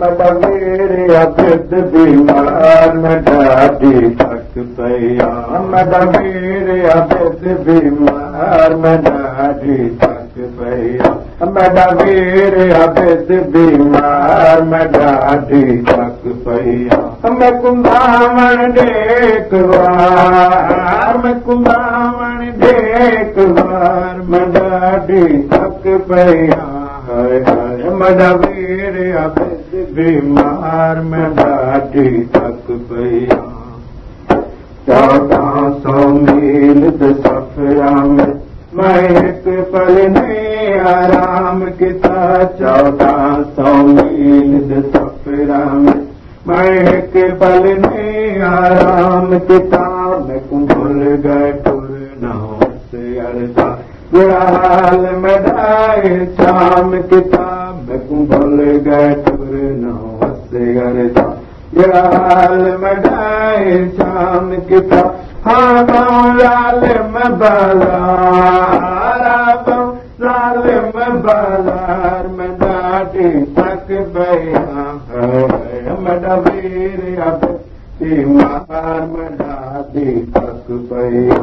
مدوير ابد بيمار ڏاڍي ٿڪ پئي آهي مدوير ابد بيمار ڏاڍي ٿڪ آهي مدوير ابد بيمار ڏاڍي ٿڪ پئي آهي مين ڪنداوڻ ڏيڪ وار مين ڪنداوڻ ڏيڪ وار ۾ ڏاڍي ٿڪ ابد بيمار ۾ ڏاڍي ٿڪ پئي آهي چوده سؤ ميل سفرا ۾ مين هڪ پل ۾ آرام ڪتا چوده سؤ ميل سفرا ۾ آرام ڪتا مين ڀول اورجا حال ۾ شام ڪتاب ڀول پرنا لال بازار لال ۾ بازار ۾ ڏاڍي ٿڪ پيا مڊوير اب مار ۾ ڏاڍي ٿڪ پيا